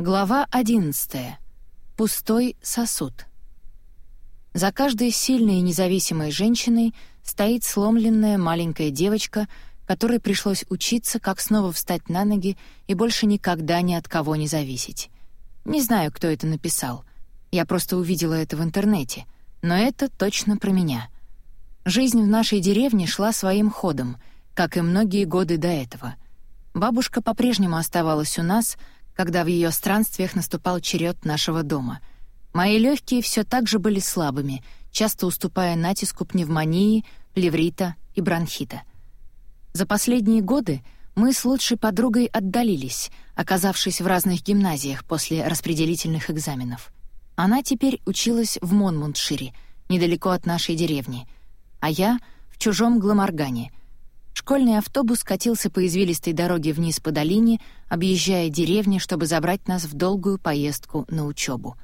Глава 11. Пустой сосуд. За каждой сильной и независимой женщиной стоит сломленная маленькая девочка, которой пришлось учиться, как снова встать на ноги и больше никогда ни от кого не зависеть. Не знаю, кто это написал. Я просто увидела это в интернете. Но это точно про меня. Жизнь в нашей деревне шла своим ходом, как и многие годы до этого. Бабушка по-прежнему оставалась у нас — когда в ее странствиях наступал черед нашего дома. Мои легкие все так же были слабыми, часто уступая натиску пневмонии, плеврита и бронхита. За последние годы мы с лучшей подругой отдалились, оказавшись в разных гимназиях после распределительных экзаменов. Она теперь училась в Монмундшире, недалеко от нашей деревни, а я — в чужом Гламоргане — Школьный автобус катился по извилистой дороге вниз по долине, объезжая деревни, чтобы забрать нас в долгую поездку на учебу.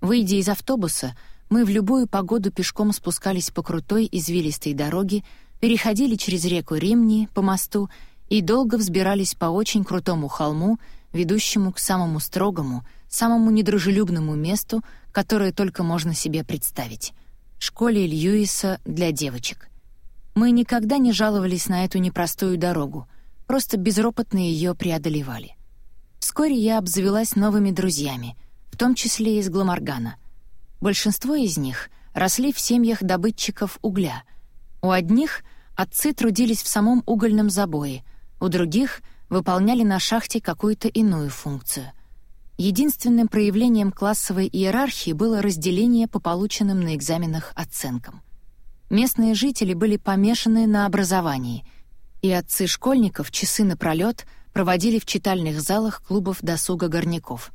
Выйдя из автобуса, мы в любую погоду пешком спускались по крутой извилистой дороге, переходили через реку Римни по мосту и долго взбирались по очень крутому холму, ведущему к самому строгому, самому недружелюбному месту, которое только можно себе представить — школе Льюиса для девочек. Мы никогда не жаловались на эту непростую дорогу, просто безропотно ее преодолевали. Вскоре я обзавелась новыми друзьями, в том числе из Гламоргана. Большинство из них росли в семьях добытчиков угля. У одних отцы трудились в самом угольном забое, у других выполняли на шахте какую-то иную функцию. Единственным проявлением классовой иерархии было разделение по полученным на экзаменах оценкам — Местные жители были помешаны на образовании, и отцы школьников часы напролёт проводили в читальных залах клубов досуга горняков.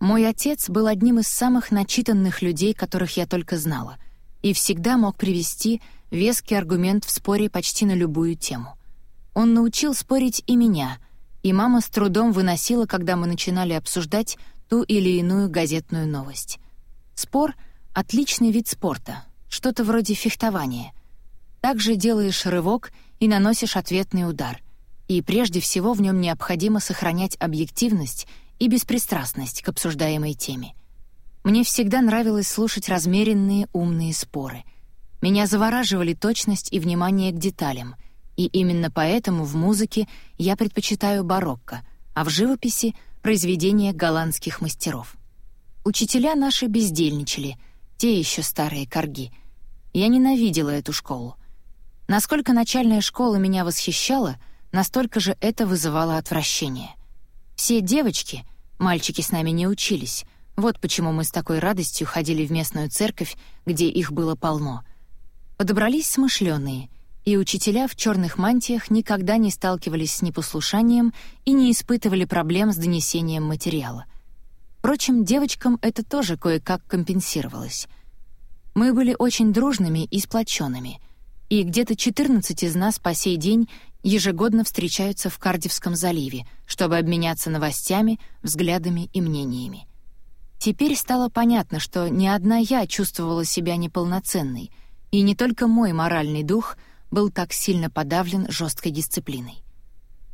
Мой отец был одним из самых начитанных людей, которых я только знала, и всегда мог привести веский аргумент в споре почти на любую тему. Он научил спорить и меня, и мама с трудом выносила, когда мы начинали обсуждать ту или иную газетную новость. Спор — отличный вид спорта — что-то вроде фехтования. Также делаешь рывок и наносишь ответный удар. И прежде всего в нем необходимо сохранять объективность и беспристрастность к обсуждаемой теме. Мне всегда нравилось слушать размеренные умные споры. Меня завораживали точность и внимание к деталям, и именно поэтому в музыке я предпочитаю барокко, а в живописи — произведения голландских мастеров. Учителя наши бездельничали, те еще старые корги — я ненавидела эту школу. Насколько начальная школа меня восхищала, настолько же это вызывало отвращение. Все девочки, мальчики с нами не учились, вот почему мы с такой радостью ходили в местную церковь, где их было полно. Подобрались смышленые, и учителя в черных мантиях никогда не сталкивались с непослушанием и не испытывали проблем с донесением материала. Впрочем, девочкам это тоже кое-как компенсировалось — мы были очень дружными и сплоченными, и где-то 14 из нас по сей день ежегодно встречаются в Кардивском заливе, чтобы обменяться новостями, взглядами и мнениями. Теперь стало понятно, что ни одна я чувствовала себя неполноценной, и не только мой моральный дух был так сильно подавлен жесткой дисциплиной.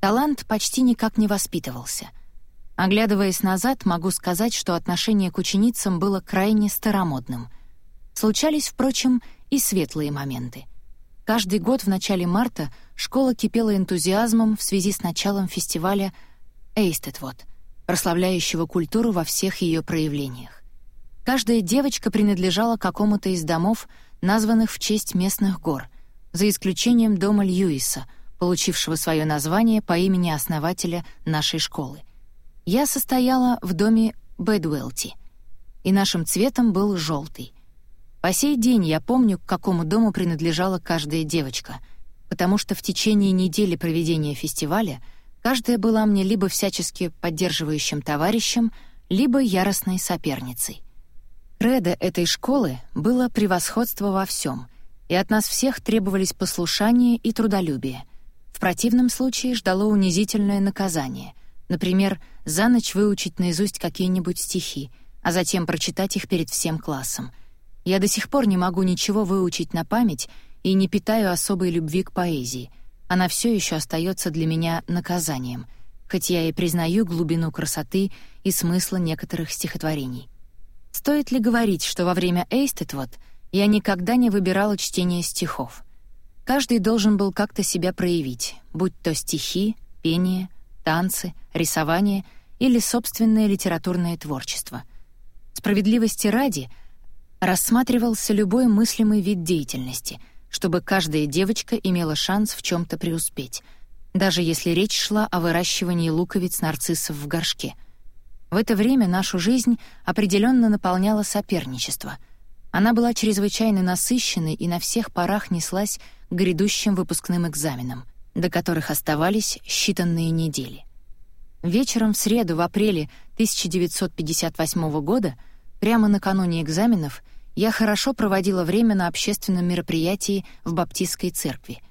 Талант почти никак не воспитывался. Оглядываясь назад, могу сказать, что отношение к ученицам было крайне старомодным — Случались, впрочем, и светлые моменты. Каждый год в начале марта школа кипела энтузиазмом в связи с началом фестиваля «Эйстедвот», прославляющего культуру во всех ее проявлениях. Каждая девочка принадлежала какому-то из домов, названных в честь местных гор, за исключением дома Льюиса, получившего свое название по имени основателя нашей школы. Я состояла в доме Бэдуэлти, и нашим цветом был желтый — по сей день я помню, к какому дому принадлежала каждая девочка, потому что в течение недели проведения фестиваля каждая была мне либо всячески поддерживающим товарищем, либо яростной соперницей. Кредо этой школы было превосходство во всем, и от нас всех требовались послушание и трудолюбие. В противном случае ждало унизительное наказание, например, за ночь выучить наизусть какие-нибудь стихи, а затем прочитать их перед всем классом — я до сих пор не могу ничего выучить на память и не питаю особой любви к поэзии. Она все еще остается для меня наказанием, хоть я и признаю глубину красоты и смысла некоторых стихотворений. Стоит ли говорить, что во время Эйстетвот я никогда не выбирала чтение стихов. Каждый должен был как-то себя проявить, будь то стихи, пение, танцы, рисование или собственное литературное творчество. Справедливости ради рассматривался любой мыслимый вид деятельности, чтобы каждая девочка имела шанс в чем то преуспеть, даже если речь шла о выращивании луковиц нарциссов в горшке. В это время нашу жизнь определенно наполняло соперничество. Она была чрезвычайно насыщенной и на всех парах неслась к грядущим выпускным экзаменам, до которых оставались считанные недели. Вечером в среду в апреле 1958 года, прямо накануне экзаменов, я хорошо проводила время на общественном мероприятии в Баптистской церкви.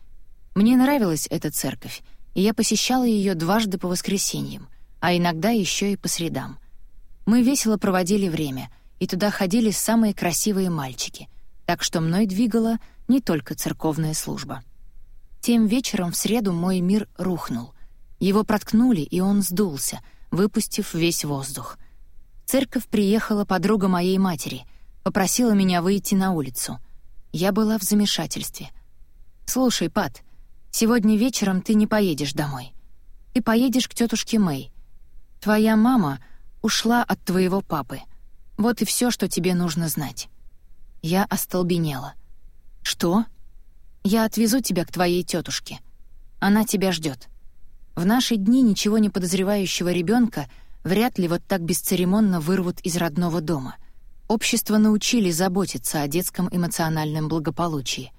Мне нравилась эта церковь, и я посещала ее дважды по воскресеньям, а иногда еще и по средам. Мы весело проводили время, и туда ходили самые красивые мальчики, так что мной двигала не только церковная служба. Тем вечером в среду мой мир рухнул. Его проткнули, и он сдулся, выпустив весь воздух. В церковь приехала подруга моей матери, попросила меня выйти на улицу. Я была в замешательстве. «Слушай, Пат, сегодня вечером ты не поедешь домой. Ты поедешь к тетушке Мэй. Твоя мама ушла от твоего папы. Вот и все, что тебе нужно знать». Я остолбенела. «Что?» «Я отвезу тебя к твоей тетушке. Она тебя ждет. В наши дни ничего не подозревающего ребенка вряд ли вот так бесцеремонно вырвут из родного дома. Общество научили заботиться о детском эмоциональном благополучии.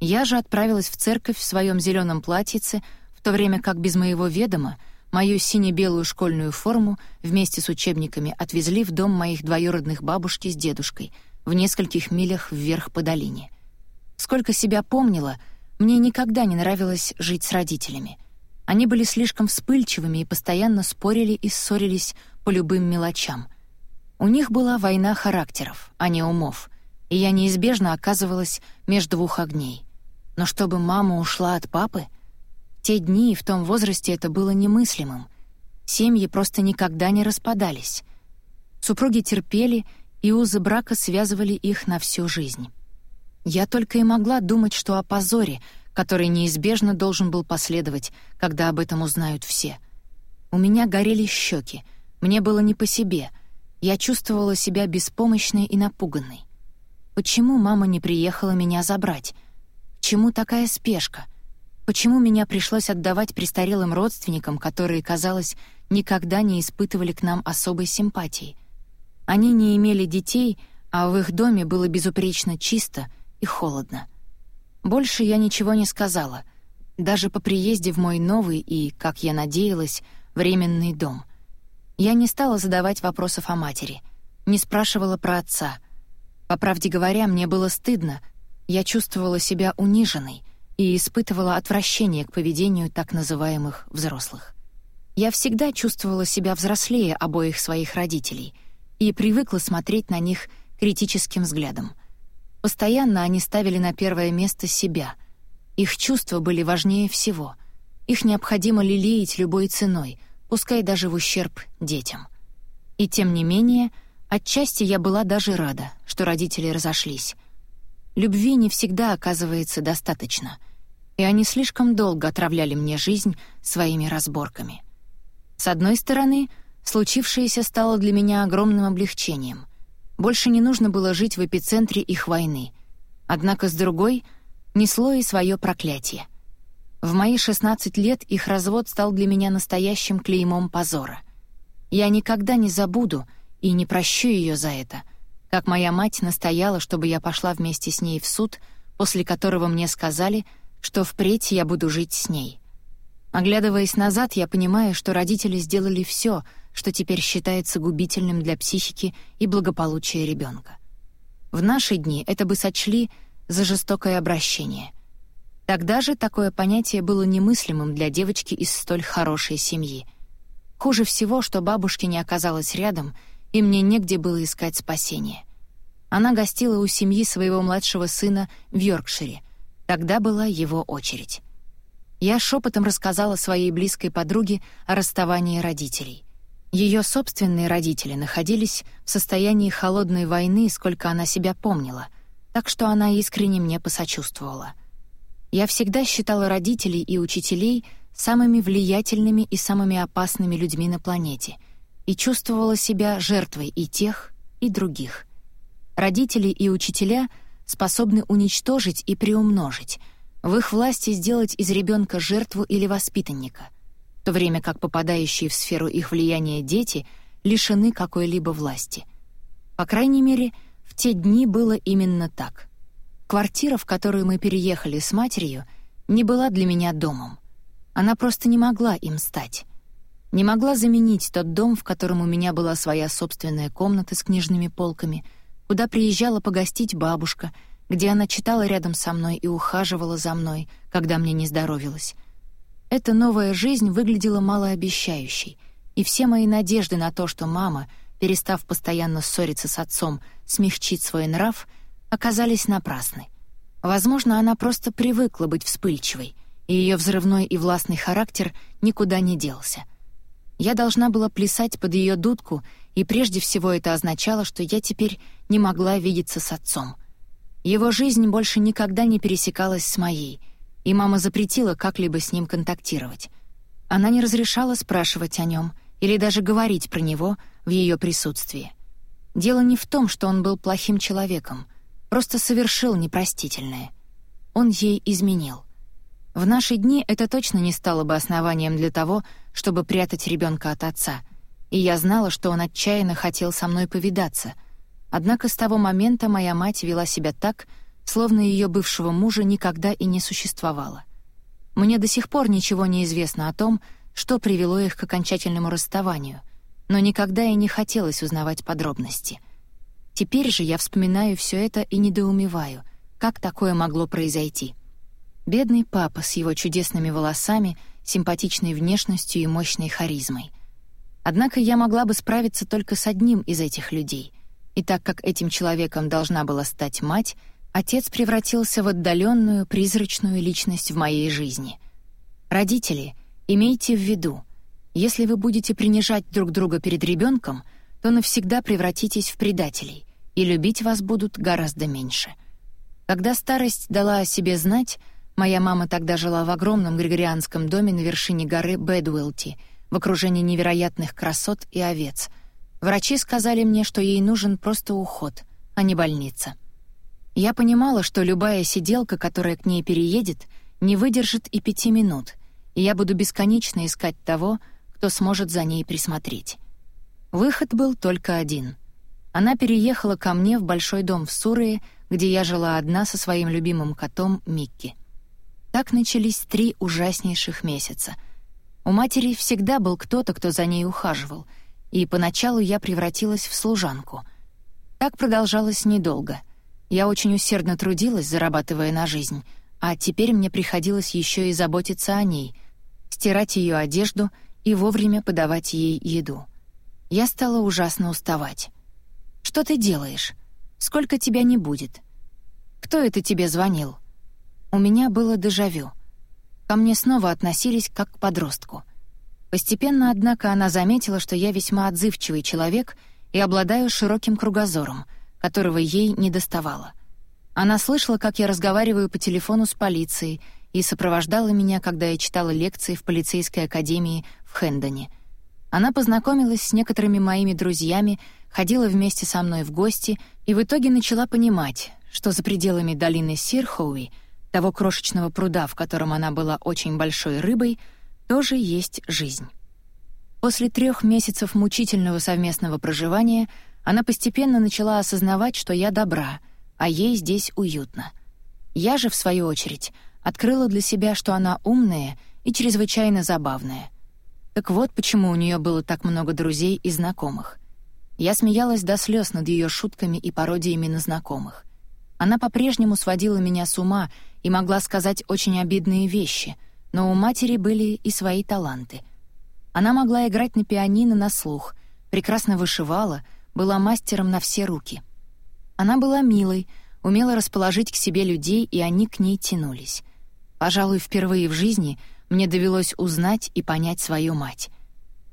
Я же отправилась в церковь в своем зеленом платьице, в то время как без моего ведома мою сине-белую школьную форму вместе с учебниками отвезли в дом моих двоюродных бабушки с дедушкой в нескольких милях вверх по долине. Сколько себя помнила, мне никогда не нравилось жить с родителями — они были слишком вспыльчивыми и постоянно спорили и ссорились по любым мелочам. У них была война характеров, а не умов, и я неизбежно оказывалась между двух огней. Но чтобы мама ушла от папы? Те дни и в том возрасте это было немыслимым. Семьи просто никогда не распадались. Супруги терпели, и узы брака связывали их на всю жизнь. Я только и могла думать, что о позоре — который неизбежно должен был последовать, когда об этом узнают все. У меня горели щеки, мне было не по себе, я чувствовала себя беспомощной и напуганной. Почему мама не приехала меня забрать? Чему такая спешка? Почему меня пришлось отдавать престарелым родственникам, которые, казалось, никогда не испытывали к нам особой симпатии? Они не имели детей, а в их доме было безупречно чисто и холодно. Больше я ничего не сказала, даже по приезде в мой новый и, как я надеялась, временный дом. Я не стала задавать вопросов о матери, не спрашивала про отца. По правде говоря, мне было стыдно, я чувствовала себя униженной и испытывала отвращение к поведению так называемых взрослых. Я всегда чувствовала себя взрослее обоих своих родителей и привыкла смотреть на них критическим взглядом — Постоянно они ставили на первое место себя. Их чувства были важнее всего. Их необходимо лелеять любой ценой, пускай даже в ущерб детям. И тем не менее, отчасти я была даже рада, что родители разошлись. Любви не всегда оказывается достаточно, и они слишком долго отравляли мне жизнь своими разборками. С одной стороны, случившееся стало для меня огромным облегчением — больше не нужно было жить в эпицентре их войны. Однако с другой несло и свое проклятие. В мои 16 лет их развод стал для меня настоящим клеймом позора. Я никогда не забуду и не прощу ее за это, как моя мать настояла, чтобы я пошла вместе с ней в суд, после которого мне сказали, что впредь я буду жить с ней. Оглядываясь назад, я понимаю, что родители сделали все, что теперь считается губительным для психики и благополучия ребенка. В наши дни это бы сочли за жестокое обращение. Тогда же такое понятие было немыслимым для девочки из столь хорошей семьи. Хуже всего, что бабушки не оказалось рядом, и мне негде было искать спасения. Она гостила у семьи своего младшего сына в Йоркшире. Тогда была его очередь. Я шепотом рассказала своей близкой подруге о расставании родителей. Ее собственные родители находились в состоянии холодной войны, сколько она себя помнила, так что она искренне мне посочувствовала. Я всегда считала родителей и учителей самыми влиятельными и самыми опасными людьми на планете и чувствовала себя жертвой и тех, и других. Родители и учителя способны уничтожить и приумножить. В их власти сделать из ребенка жертву или воспитанника то время как попадающие в сферу их влияния дети лишены какой-либо власти. По крайней мере, в те дни было именно так. Квартира, в которую мы переехали с матерью, не была для меня домом. Она просто не могла им стать. Не могла заменить тот дом, в котором у меня была своя собственная комната с книжными полками, куда приезжала погостить бабушка, где она читала рядом со мной и ухаживала за мной, когда мне не здоровилось, эта новая жизнь выглядела малообещающей, и все мои надежды на то, что мама, перестав постоянно ссориться с отцом, смягчит свой нрав, оказались напрасны. Возможно, она просто привыкла быть вспыльчивой, и ее взрывной и властный характер никуда не делся. Я должна была плясать под ее дудку, и прежде всего это означало, что я теперь не могла видеться с отцом. Его жизнь больше никогда не пересекалась с моей — и мама запретила как-либо с ним контактировать. Она не разрешала спрашивать о нем или даже говорить про него в ее присутствии. Дело не в том, что он был плохим человеком, просто совершил непростительное. Он ей изменил. В наши дни это точно не стало бы основанием для того, чтобы прятать ребенка от отца, и я знала, что он отчаянно хотел со мной повидаться. Однако с того момента моя мать вела себя так, словно ее бывшего мужа никогда и не существовало. Мне до сих пор ничего не известно о том, что привело их к окончательному расставанию, но никогда и не хотелось узнавать подробности. Теперь же я вспоминаю все это и недоумеваю, как такое могло произойти. Бедный папа с его чудесными волосами, симпатичной внешностью и мощной харизмой. Однако я могла бы справиться только с одним из этих людей, и так как этим человеком должна была стать мать — отец превратился в отдаленную, призрачную личность в моей жизни. Родители, имейте в виду, если вы будете принижать друг друга перед ребенком, то навсегда превратитесь в предателей, и любить вас будут гораздо меньше. Когда старость дала о себе знать, моя мама тогда жила в огромном григорианском доме на вершине горы Бэдуэлти, в окружении невероятных красот и овец. Врачи сказали мне, что ей нужен просто уход, а не больница. Я понимала, что любая сиделка, которая к ней переедет, не выдержит и пяти минут, и я буду бесконечно искать того, кто сможет за ней присмотреть. Выход был только один. Она переехала ко мне в большой дом в Сурее, где я жила одна со своим любимым котом Микки. Так начались три ужаснейших месяца. У матери всегда был кто-то, кто за ней ухаживал, и поначалу я превратилась в служанку. Так продолжалось недолго — я очень усердно трудилась, зарабатывая на жизнь, а теперь мне приходилось еще и заботиться о ней, стирать ее одежду и вовремя подавать ей еду. Я стала ужасно уставать. «Что ты делаешь? Сколько тебя не будет? Кто это тебе звонил?» У меня было дежавю. Ко мне снова относились как к подростку. Постепенно, однако, она заметила, что я весьма отзывчивый человек и обладаю широким кругозором — которого ей не доставало. Она слышала, как я разговариваю по телефону с полицией и сопровождала меня, когда я читала лекции в полицейской академии в Хендоне. Она познакомилась с некоторыми моими друзьями, ходила вместе со мной в гости и в итоге начала понимать, что за пределами долины Сирхоуи, того крошечного пруда, в котором она была очень большой рыбой, тоже есть жизнь. После трех месяцев мучительного совместного проживания — она постепенно начала осознавать, что я добра, а ей здесь уютно. Я же, в свою очередь, открыла для себя, что она умная и чрезвычайно забавная. Так вот почему у нее было так много друзей и знакомых. Я смеялась до слез над ее шутками и пародиями на знакомых. Она по-прежнему сводила меня с ума и могла сказать очень обидные вещи, но у матери были и свои таланты. Она могла играть на пианино на слух, прекрасно вышивала — была мастером на все руки. Она была милой, умела расположить к себе людей, и они к ней тянулись. Пожалуй, впервые в жизни мне довелось узнать и понять свою мать.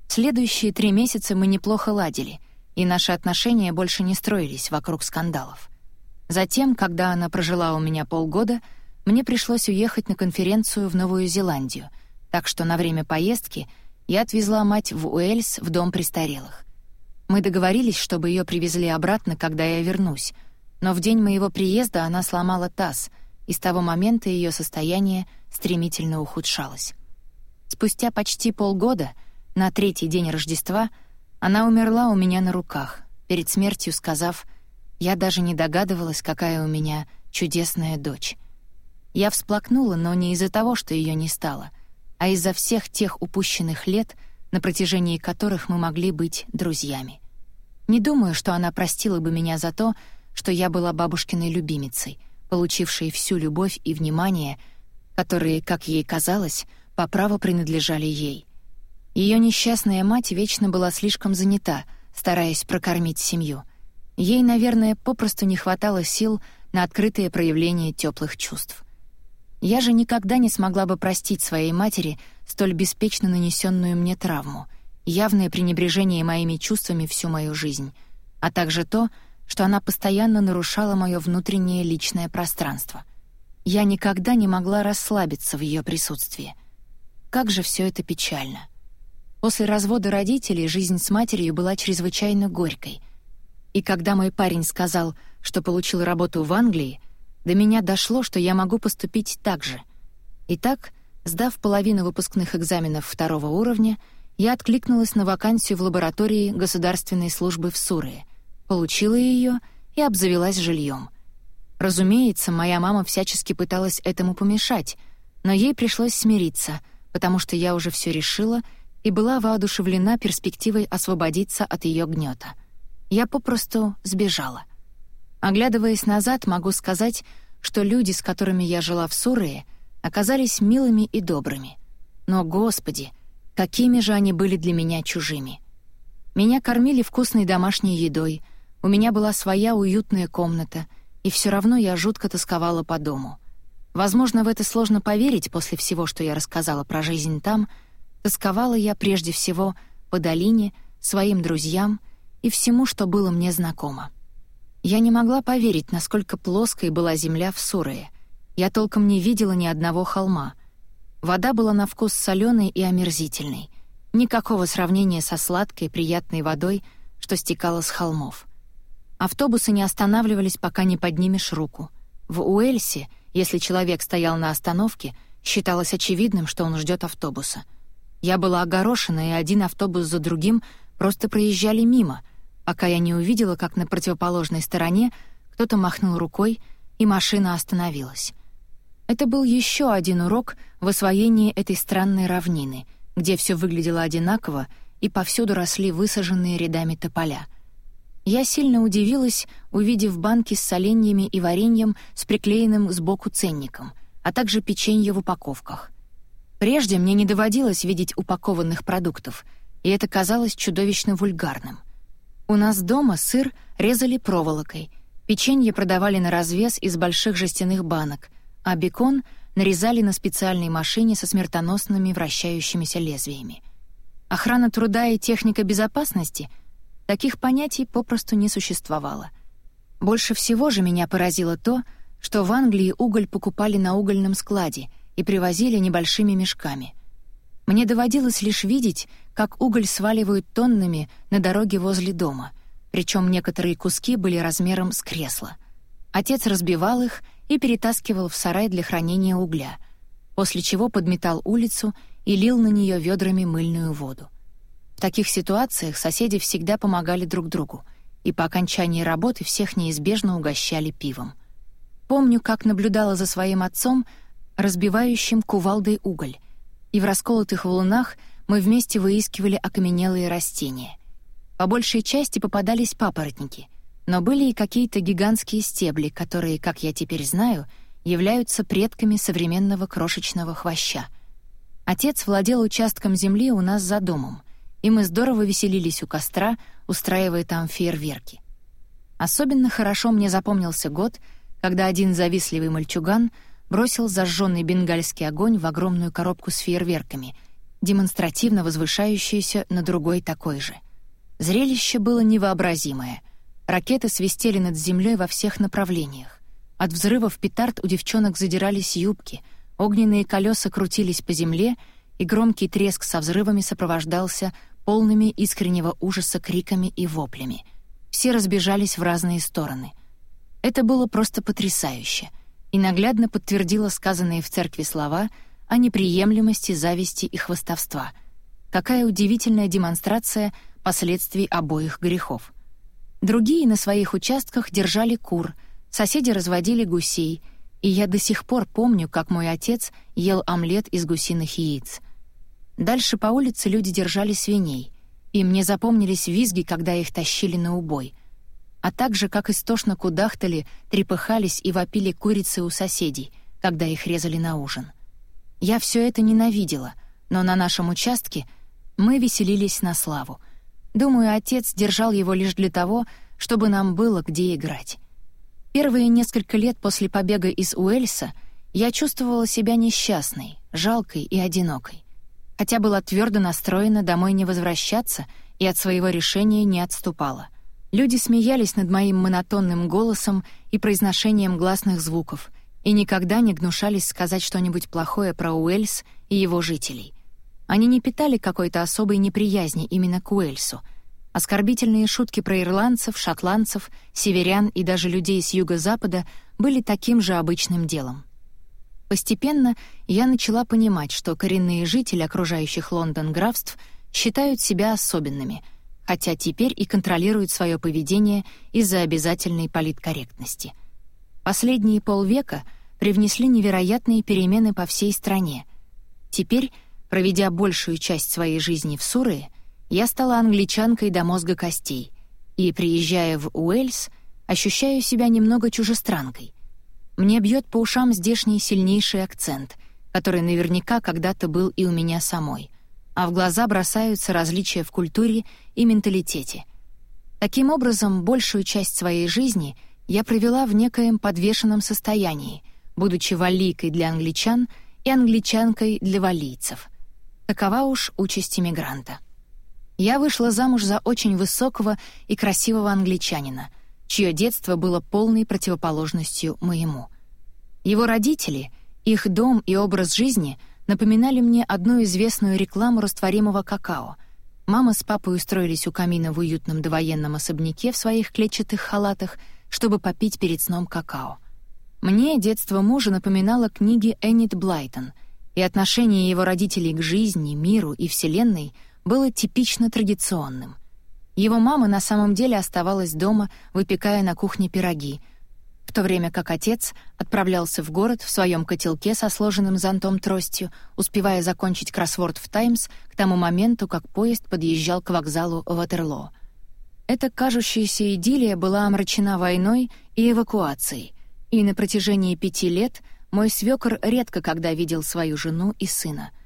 Следующие три месяца мы неплохо ладили, и наши отношения больше не строились вокруг скандалов. Затем, когда она прожила у меня полгода, мне пришлось уехать на конференцию в Новую Зеландию, так что на время поездки я отвезла мать в Уэльс в дом престарелых. Мы договорились, чтобы ее привезли обратно, когда я вернусь, но в день моего приезда она сломала таз, и с того момента ее состояние стремительно ухудшалось. Спустя почти полгода, на третий день Рождества, она умерла у меня на руках, перед смертью сказав, «Я даже не догадывалась, какая у меня чудесная дочь». Я всплакнула, но не из-за того, что ее не стало, а из-за всех тех упущенных лет, на протяжении которых мы могли быть друзьями. Не думаю, что она простила бы меня за то, что я была бабушкиной любимицей, получившей всю любовь и внимание, которые, как ей казалось, по праву принадлежали ей. Ее несчастная мать вечно была слишком занята, стараясь прокормить семью. Ей, наверное, попросту не хватало сил на открытое проявление теплых чувств. Я же никогда не смогла бы простить своей матери столь беспечно нанесенную мне травму, явное пренебрежение моими чувствами всю мою жизнь, а также то, что она постоянно нарушала мое внутреннее личное пространство. Я никогда не могла расслабиться в ее присутствии. Как же все это печально. После развода родителей жизнь с матерью была чрезвычайно горькой. И когда мой парень сказал, что получил работу в Англии, до меня дошло, что я могу поступить так же. Итак, сдав половину выпускных экзаменов второго уровня, я откликнулась на вакансию в лаборатории Государственной службы в Сурее — получила ее и обзавелась жильем. Разумеется, моя мама всячески пыталась этому помешать, но ей пришлось смириться, потому что я уже все решила и была воодушевлена перспективой освободиться от ее гнета. Я попросту сбежала. Оглядываясь назад, могу сказать, что люди, с которыми я жила в Сурее, оказались милыми и добрыми. Но, Господи, какими же они были для меня чужими. Меня кормили вкусной домашней едой — у меня была своя уютная комната, и все равно я жутко тосковала по дому. Возможно, в это сложно поверить после всего, что я рассказала про жизнь там. Тосковала я прежде всего по долине, своим друзьям и всему, что было мне знакомо. Я не могла поверить, насколько плоской была земля в Сурее. Я толком не видела ни одного холма. Вода была на вкус соленой и омерзительной. Никакого сравнения со сладкой, приятной водой, что стекала с холмов. Автобусы не останавливались, пока не поднимешь руку. В Уэльсе, если человек стоял на остановке, считалось очевидным, что он ждет автобуса. Я была огорошена, и один автобус за другим просто проезжали мимо, пока я не увидела, как на противоположной стороне кто-то махнул рукой, и машина остановилась. Это был еще один урок в освоении этой странной равнины, где все выглядело одинаково и повсюду росли высаженные рядами тополя — я сильно удивилась, увидев банки с соленьями и вареньем с приклеенным сбоку ценником, а также печенье в упаковках. Прежде мне не доводилось видеть упакованных продуктов, и это казалось чудовищно вульгарным. У нас дома сыр резали проволокой, печенье продавали на развес из больших жестяных банок, а бекон нарезали на специальной машине со смертоносными вращающимися лезвиями. Охрана труда и техника безопасности — Таких понятий попросту не существовало. Больше всего же меня поразило то, что в Англии уголь покупали на угольном складе и привозили небольшими мешками. Мне доводилось лишь видеть, как уголь сваливают тоннами на дороге возле дома, причем некоторые куски были размером с кресло. Отец разбивал их и перетаскивал в сарай для хранения угля, после чего подметал улицу и лил на нее ведрами мыльную воду. В таких ситуациях соседи всегда помогали друг другу, и по окончании работы всех неизбежно угощали пивом. Помню, как наблюдала за своим отцом, разбивающим кувалдой уголь, и в расколотых валунах мы вместе выискивали окаменелые растения. По большей части попадались папоротники, но были и какие-то гигантские стебли, которые, как я теперь знаю, являются предками современного крошечного хвоща. Отец владел участком земли у нас за домом — и мы здорово веселились у костра, устраивая там фейерверки. Особенно хорошо мне запомнился год, когда один завистливый мальчуган бросил зажженный бенгальский огонь в огромную коробку с фейерверками, демонстративно возвышающуюся на другой такой же. Зрелище было невообразимое. Ракеты свистели над землей во всех направлениях. От взрывов петард у девчонок задирались юбки, огненные колеса крутились по земле, и громкий треск со взрывами сопровождался полными искреннего ужаса криками и воплями. Все разбежались в разные стороны. Это было просто потрясающе и наглядно подтвердило сказанные в церкви слова о неприемлемости зависти и хвостовства. Какая удивительная демонстрация последствий обоих грехов. Другие на своих участках держали кур — Соседи разводили гусей, и я до сих пор помню, как мой отец ел омлет из гусиных яиц. Дальше по улице люди держали свиней, и мне запомнились визги, когда их тащили на убой, а также как истошно кудахтали, трепыхались и вопили курицы у соседей, когда их резали на ужин. Я все это ненавидела, но на нашем участке мы веселились на славу. Думаю, отец держал его лишь для того, чтобы нам было где играть. Первые несколько лет после побега из Уэльса я чувствовала себя несчастной, жалкой и одинокой. Хотя была твердо настроена домой не возвращаться и от своего решения не отступала. Люди смеялись над моим монотонным голосом и произношением гласных звуков и никогда не гнушались сказать что-нибудь плохое про Уэльс и его жителей. Они не питали какой-то особой неприязни именно к Уэльсу — Оскорбительные шутки про ирландцев, шотландцев, северян и даже людей с юго-запада были таким же обычным делом. Постепенно я начала понимать, что коренные жители окружающих Лондон графств считают себя особенными, хотя теперь и контролируют свое поведение из-за обязательной политкорректности. Последние полвека привнесли невероятные перемены по всей стране. Теперь, проведя большую часть своей жизни в Сурее, я стала англичанкой до мозга костей и, приезжая в Уэльс, ощущаю себя немного чужестранкой. Мне бьет по ушам здешний сильнейший акцент, который наверняка когда-то был и у меня самой, а в глаза бросаются различия в культуре и менталитете. Таким образом, большую часть своей жизни я провела в некоем подвешенном состоянии, будучи валлийкой для англичан и англичанкой для валлийцев. Такова уж участь иммигранта. Я вышла замуж за очень высокого и красивого англичанина, чье детство было полной противоположностью моему. Его родители, их дом и образ жизни напоминали мне одну известную рекламу растворимого какао. Мама с папой устроились у камина в уютном довоенном особняке в своих клетчатых халатах, чтобы попить перед сном какао. Мне детство мужа напоминало книги Эннет Блайтон, и отношение его родителей к жизни, миру и Вселенной — было типично традиционным. Его мама на самом деле оставалась дома, выпекая на кухне пироги, в то время как отец отправлялся в город в своем котелке со сложенным зонтом тростью, успевая закончить кроссворд в «Таймс» к тому моменту, как поезд подъезжал к вокзалу Ватерлоо. Эта кажущаяся идиллия была омрачена войной и эвакуацией, и на протяжении пяти лет мой свёкор редко когда видел свою жену и сына —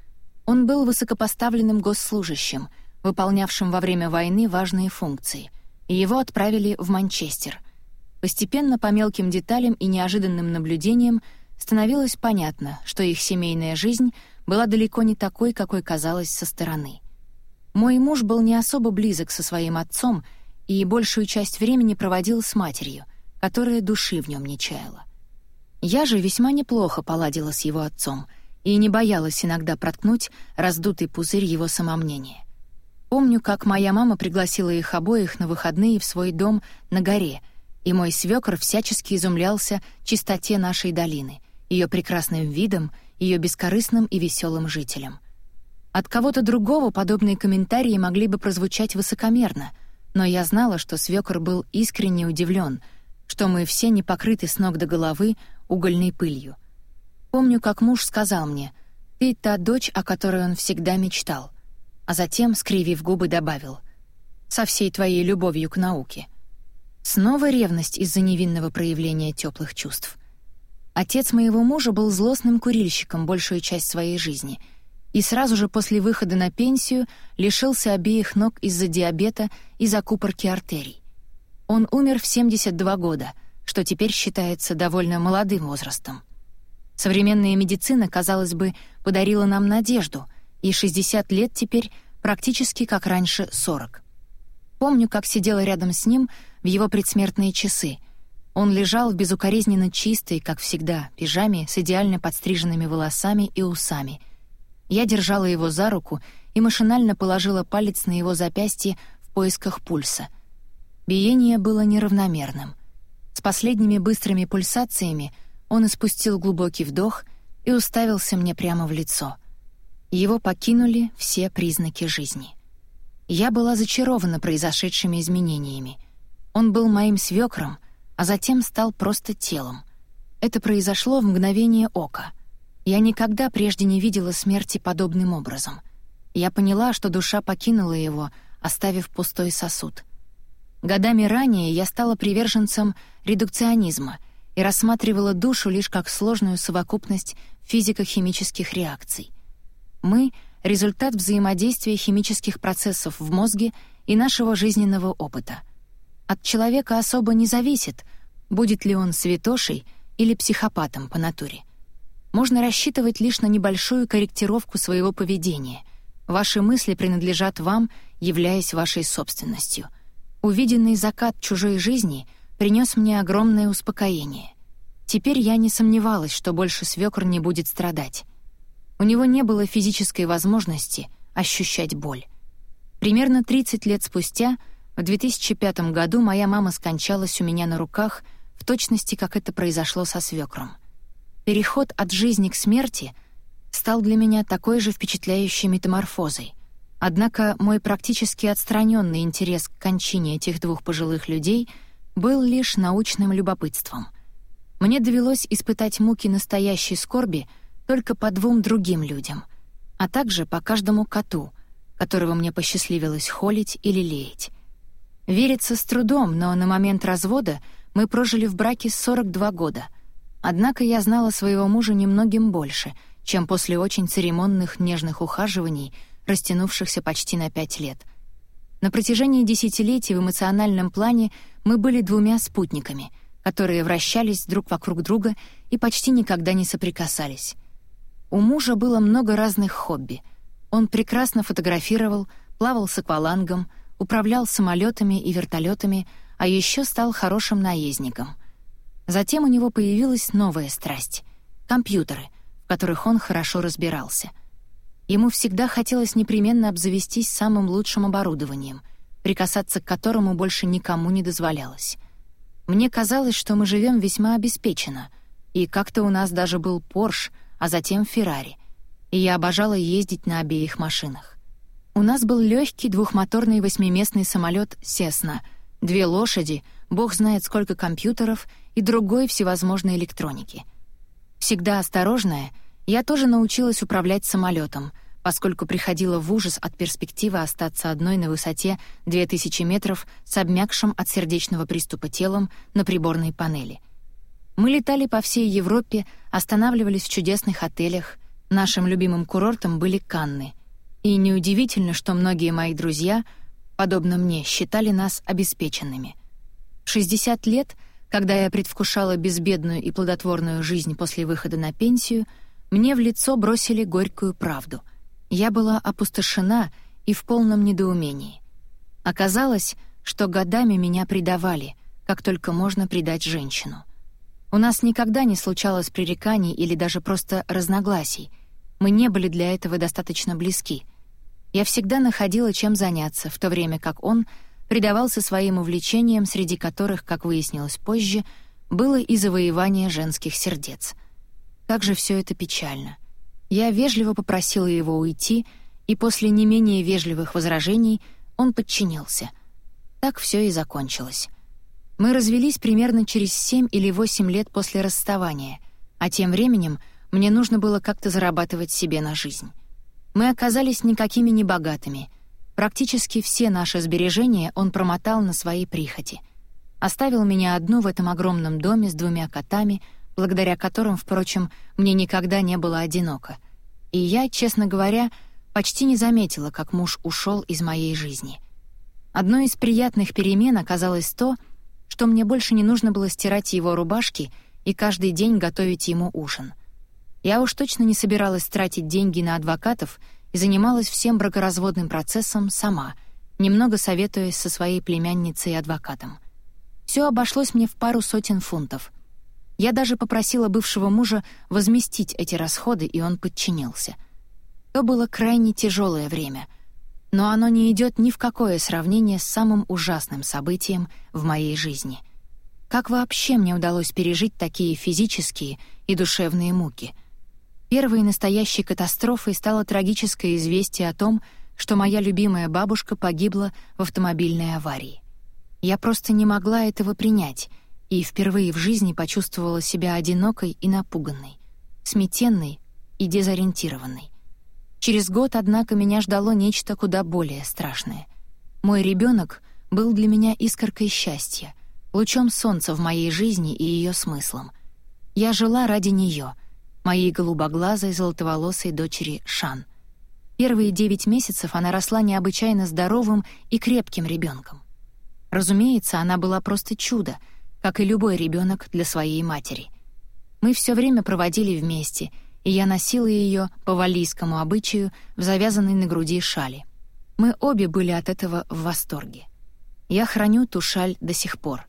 он был высокопоставленным госслужащим, выполнявшим во время войны важные функции, и его отправили в Манчестер. Постепенно по мелким деталям и неожиданным наблюдениям становилось понятно, что их семейная жизнь была далеко не такой, какой казалась со стороны. Мой муж был не особо близок со своим отцом и большую часть времени проводил с матерью, которая души в нем не чаяла. Я же весьма неплохо поладила с его отцом — и не боялась иногда проткнуть раздутый пузырь его самомнения. Помню, как моя мама пригласила их обоих на выходные в свой дом на горе, и мой свёкор всячески изумлялся чистоте нашей долины, ее прекрасным видом, ее бескорыстным и веселым жителям. От кого-то другого подобные комментарии могли бы прозвучать высокомерно, но я знала, что свёкор был искренне удивлен, что мы все не покрыты с ног до головы угольной пылью — Помню, как муж сказал мне, «Ты та дочь, о которой он всегда мечтал», а затем, скривив губы, добавил, «Со всей твоей любовью к науке». Снова ревность из-за невинного проявления теплых чувств. Отец моего мужа был злостным курильщиком большую часть своей жизни и сразу же после выхода на пенсию лишился обеих ног из-за диабета и закупорки артерий. Он умер в 72 года, что теперь считается довольно молодым возрастом. Современная медицина, казалось бы, подарила нам надежду, и 60 лет теперь практически как раньше 40. Помню, как сидела рядом с ним в его предсмертные часы. Он лежал в безукоризненно чистой, как всегда, пижаме с идеально подстриженными волосами и усами. Я держала его за руку и машинально положила палец на его запястье в поисках пульса. Биение было неравномерным. С последними быстрыми пульсациями он испустил глубокий вдох и уставился мне прямо в лицо. Его покинули все признаки жизни. Я была зачарована произошедшими изменениями. Он был моим свекром, а затем стал просто телом. Это произошло в мгновение ока. Я никогда прежде не видела смерти подобным образом. Я поняла, что душа покинула его, оставив пустой сосуд. Годами ранее я стала приверженцем редукционизма и рассматривала душу лишь как сложную совокупность физико-химических реакций. Мы — результат взаимодействия химических процессов в мозге и нашего жизненного опыта. От человека особо не зависит, будет ли он святошей или психопатом по натуре. Можно рассчитывать лишь на небольшую корректировку своего поведения. Ваши мысли принадлежат вам, являясь вашей собственностью. Увиденный закат чужой жизни принес мне огромное успокоение. Теперь я не сомневалась, что больше свёкор не будет страдать. У него не было физической возможности ощущать боль. Примерно 30 лет спустя, в 2005 году, моя мама скончалась у меня на руках, в точности, как это произошло со свекром. Переход от жизни к смерти стал для меня такой же впечатляющей метаморфозой. Однако мой практически отстраненный интерес к кончине этих двух пожилых людей был лишь научным любопытством. Мне довелось испытать муки настоящей скорби — только по двум другим людям, а также по каждому коту, которого мне посчастливилось холить или леять. Верится с трудом, но на момент развода мы прожили в браке 42 года. Однако я знала своего мужа немногим больше, чем после очень церемонных нежных ухаживаний, растянувшихся почти на пять лет. На протяжении десятилетий в эмоциональном плане мы были двумя спутниками, которые вращались друг вокруг друга и почти никогда не соприкасались. У мужа было много разных хобби. Он прекрасно фотографировал, плавал с аквалангом, управлял самолетами и вертолетами, а еще стал хорошим наездником. Затем у него появилась новая страсть — компьютеры, в которых он хорошо разбирался. Ему всегда хотелось непременно обзавестись самым лучшим оборудованием, прикасаться к которому больше никому не дозволялось. Мне казалось, что мы живем весьма обеспеченно, и как-то у нас даже был Порш — а затем Феррари, и я обожала ездить на обеих машинах. У нас был легкий двухмоторный восьмиместный самолет «Сесна», две лошади, бог знает сколько компьютеров и другой всевозможной электроники. Всегда осторожная, я тоже научилась управлять самолетом, поскольку приходила в ужас от перспективы остаться одной на высоте 2000 метров с обмякшим от сердечного приступа телом на приборной панели. Мы летали по всей Европе, останавливались в чудесных отелях. Нашим любимым курортом были Канны. И неудивительно, что многие мои друзья, подобно мне, считали нас обеспеченными. В 60 лет, когда я предвкушала безбедную и плодотворную жизнь после выхода на пенсию, мне в лицо бросили горькую правду. Я была опустошена и в полном недоумении. Оказалось, что годами меня предавали, как только можно предать женщину. У нас никогда не случалось пререканий или даже просто разногласий. Мы не были для этого достаточно близки. Я всегда находила чем заняться, в то время как он предавался своим увлечениям, среди которых, как выяснилось позже, было и завоевание женских сердец. Как же все это печально. Я вежливо попросила его уйти, и после не менее вежливых возражений он подчинился. Так все и закончилось. Мы развелись примерно через семь или восемь лет после расставания, а тем временем мне нужно было как-то зарабатывать себе на жизнь. Мы оказались никакими не богатыми. Практически все наши сбережения он промотал на своей прихоти. Оставил меня одну в этом огромном доме с двумя котами, благодаря которым, впрочем, мне никогда не было одиноко. И я, честно говоря, почти не заметила, как муж ушел из моей жизни. Одной из приятных перемен оказалось то, что мне больше не нужно было стирать его рубашки и каждый день готовить ему ужин. Я уж точно не собиралась тратить деньги на адвокатов и занималась всем бракоразводным процессом сама, немного советуясь со своей племянницей и адвокатом. Все обошлось мне в пару сотен фунтов. Я даже попросила бывшего мужа возместить эти расходы, и он подчинился. То было крайне тяжелое время, но оно не идет ни в какое сравнение с самым ужасным событием в моей жизни. Как вообще мне удалось пережить такие физические и душевные муки? Первой настоящей катастрофой стало трагическое известие о том, что моя любимая бабушка погибла в автомобильной аварии. Я просто не могла этого принять и впервые в жизни почувствовала себя одинокой и напуганной, сметенной и дезориентированной. Через год, однако, меня ждало нечто куда более страшное. Мой ребенок был для меня искоркой счастья, лучом солнца в моей жизни и ее смыслом. Я жила ради нее, моей голубоглазой, золотоволосой дочери Шан. Первые девять месяцев она росла необычайно здоровым и крепким ребенком. Разумеется, она была просто чудо, как и любой ребенок для своей матери. Мы все время проводили вместе, и я носила ее по валийскому обычаю в завязанной на груди шали. Мы обе были от этого в восторге. Я храню ту шаль до сих пор.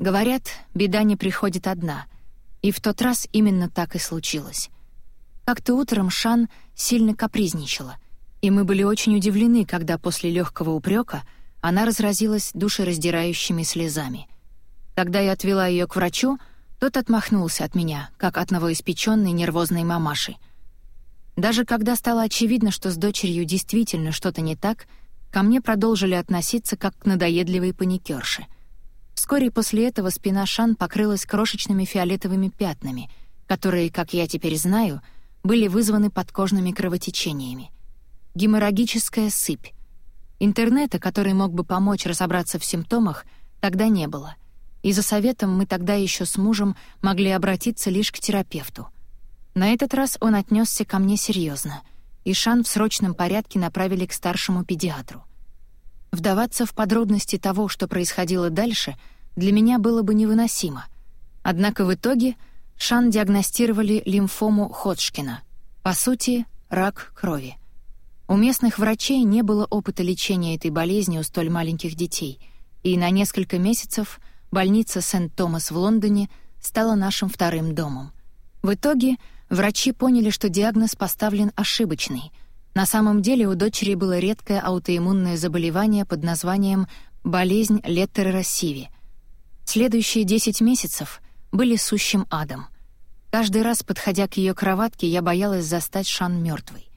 Говорят, беда не приходит одна, и в тот раз именно так и случилось. Как-то утром Шан сильно капризничала, и мы были очень удивлены, когда после легкого упрека — она разразилась душераздирающими слезами. Когда я отвела ее к врачу, тот отмахнулся от меня, как от новоиспеченной нервозной мамаши. Даже когда стало очевидно, что с дочерью действительно что-то не так, ко мне продолжили относиться как к надоедливой паникерше. Вскоре после этого спина Шан покрылась крошечными фиолетовыми пятнами, которые, как я теперь знаю, были вызваны подкожными кровотечениями. Геморрагическая сыпь, Интернета, который мог бы помочь разобраться в симптомах, тогда не было. И за советом мы тогда еще с мужем могли обратиться лишь к терапевту. На этот раз он отнесся ко мне серьезно, и Шан в срочном порядке направили к старшему педиатру. Вдаваться в подробности того, что происходило дальше, для меня было бы невыносимо. Однако в итоге Шан диагностировали лимфому Ходжкина, по сути, рак крови. У местных врачей не было опыта лечения этой болезни у столь маленьких детей, и на несколько месяцев больница Сент-Томас в Лондоне стала нашим вторым домом. В итоге врачи поняли, что диагноз поставлен ошибочный. На самом деле у дочери было редкое аутоиммунное заболевание под названием болезнь Леттерера-Сиви. Следующие 10 месяцев были сущим адом. Каждый раз, подходя к ее кроватке, я боялась застать Шан мертвой.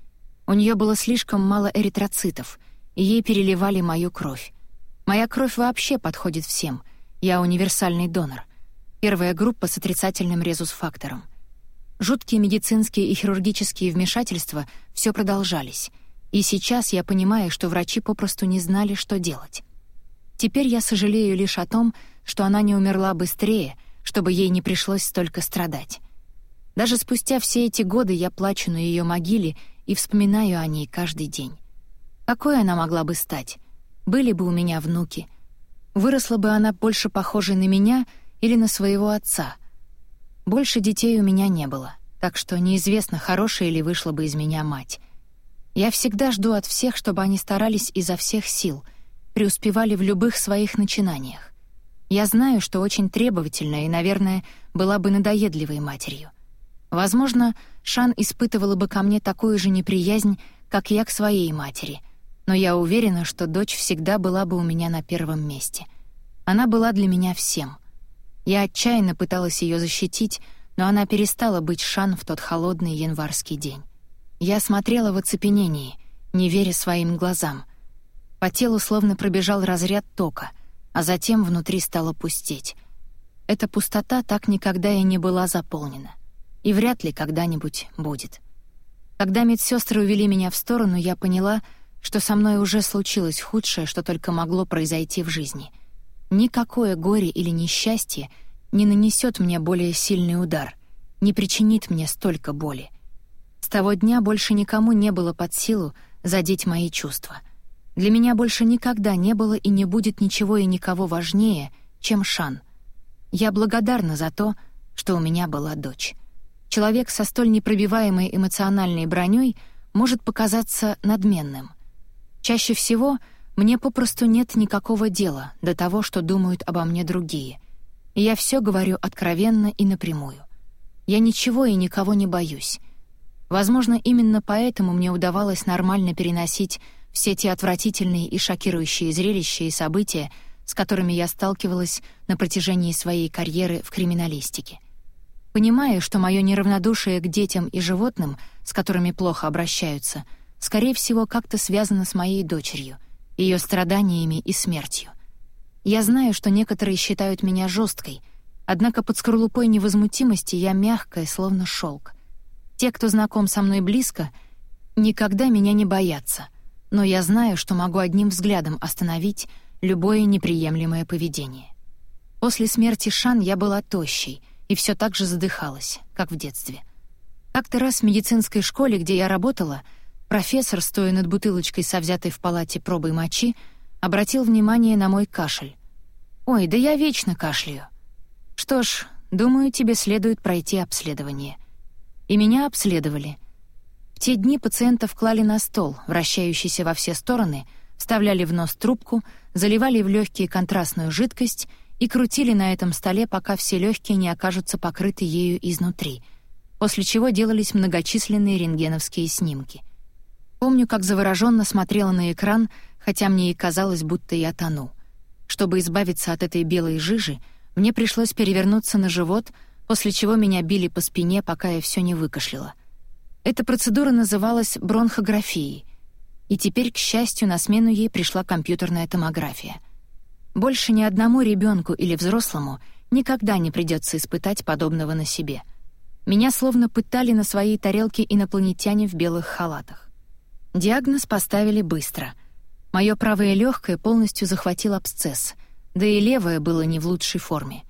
У нее было слишком мало эритроцитов, и ей переливали мою кровь. Моя кровь вообще подходит всем. Я универсальный донор. Первая группа с отрицательным резус-фактором. Жуткие медицинские и хирургические вмешательства все продолжались. И сейчас я понимаю, что врачи попросту не знали, что делать. Теперь я сожалею лишь о том, что она не умерла быстрее, чтобы ей не пришлось столько страдать. Даже спустя все эти годы я плачу на ее могиле и вспоминаю о ней каждый день. Какой она могла бы стать? Были бы у меня внуки. Выросла бы она больше похожей на меня или на своего отца. Больше детей у меня не было, так что неизвестно, хорошая ли вышла бы из меня мать. Я всегда жду от всех, чтобы они старались изо всех сил, преуспевали в любых своих начинаниях. Я знаю, что очень требовательная и, наверное, была бы надоедливой матерью. Возможно, Шан испытывала бы ко мне такую же неприязнь, как я к своей матери, но я уверена, что дочь всегда была бы у меня на первом месте. Она была для меня всем. Я отчаянно пыталась ее защитить, но она перестала быть Шан в тот холодный январский день. Я смотрела в оцепенении, не веря своим глазам. По телу словно пробежал разряд тока, а затем внутри стало пустеть. Эта пустота так никогда и не была заполнена и вряд ли когда-нибудь будет. Когда медсестры увели меня в сторону, я поняла, что со мной уже случилось худшее, что только могло произойти в жизни. Никакое горе или несчастье не нанесет мне более сильный удар, не причинит мне столько боли. С того дня больше никому не было под силу задеть мои чувства. Для меня больше никогда не было и не будет ничего и никого важнее, чем Шан. Я благодарна за то, что у меня была дочь. человек со столь непробиваемой эмоциональной броней может показаться надменным. Чаще всего мне попросту нет никакого дела до того, что думают обо мне другие, и я все говорю откровенно и напрямую. Я ничего и никого не боюсь. Возможно, именно поэтому мне удавалось нормально переносить все те отвратительные и шокирующие зрелища и события, с которыми я сталкивалась на протяжении своей карьеры в криминалистике. Понимая, что мое неравнодушие к детям и животным, с которыми плохо обращаются, скорее всего, как-то связано с моей дочерью, ее страданиями и смертью. Я знаю, что некоторые считают меня жесткой, однако под скорлупой невозмутимости я мягкая, словно шелк. Те, кто знаком со мной близко, никогда меня не боятся, но я знаю, что могу одним взглядом остановить любое неприемлемое поведение. После смерти Шан я была тощей и все так же задыхалась, как в детстве. Как-то раз в медицинской школе, где я работала, профессор, стоя над бутылочкой со взятой в палате пробой мочи, обратил внимание на мой кашель. «Ой, да я вечно кашляю». «Что ж, думаю, тебе следует пройти обследование». И меня обследовали. В те дни пациентов клали на стол, вращающийся во все стороны — вставляли в нос трубку, заливали в легкие контрастную жидкость и крутили на этом столе, пока все легкие не окажутся покрыты ею изнутри, после чего делались многочисленные рентгеновские снимки. Помню, как завороженно смотрела на экран, хотя мне и казалось, будто я тону. Чтобы избавиться от этой белой жижи, мне пришлось перевернуться на живот, после чего меня били по спине, пока я все не выкашляла. Эта процедура называлась бронхографией — и теперь, к счастью, на смену ей пришла компьютерная томография. Больше ни одному ребенку или взрослому никогда не придется испытать подобного на себе. Меня словно пытали на своей тарелке инопланетяне в белых халатах. Диагноз поставили быстро. Мое правое легкое полностью захватил абсцесс, да и левое было не в лучшей форме.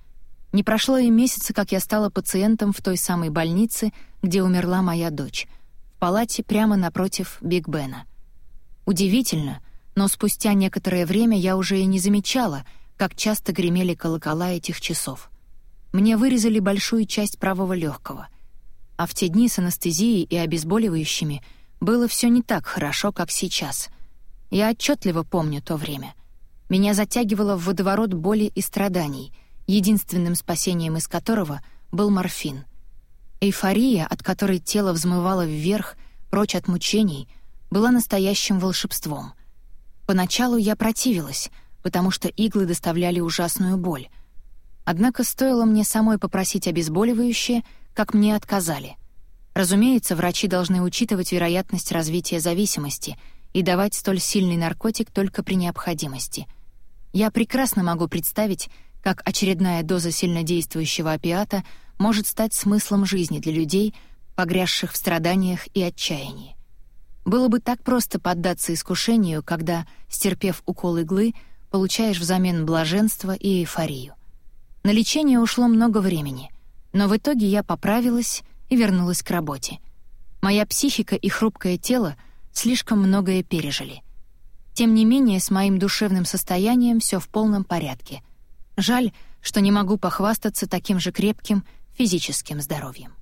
Не прошло и месяца, как я стала пациентом в той самой больнице, где умерла моя дочь, в палате прямо напротив Биг Бена — Удивительно, но спустя некоторое время я уже и не замечала, как часто гремели колокола этих часов. Мне вырезали большую часть правого легкого, а в те дни с анестезией и обезболивающими было все не так хорошо, как сейчас. Я отчетливо помню то время. Меня затягивало в водоворот боли и страданий, единственным спасением из которого был морфин. Эйфория, от которой тело взмывало вверх, прочь от мучений — была настоящим волшебством. Поначалу я противилась, потому что иглы доставляли ужасную боль. Однако стоило мне самой попросить обезболивающее, как мне отказали. Разумеется, врачи должны учитывать вероятность развития зависимости и давать столь сильный наркотик только при необходимости. Я прекрасно могу представить, как очередная доза сильнодействующего опиата может стать смыслом жизни для людей, погрязших в страданиях и отчаянии. Было бы так просто поддаться искушению, когда, стерпев укол иглы, получаешь взамен блаженство и эйфорию. На лечение ушло много времени, но в итоге я поправилась и вернулась к работе. Моя психика и хрупкое тело слишком многое пережили. Тем не менее, с моим душевным состоянием все в полном порядке. Жаль, что не могу похвастаться таким же крепким физическим здоровьем.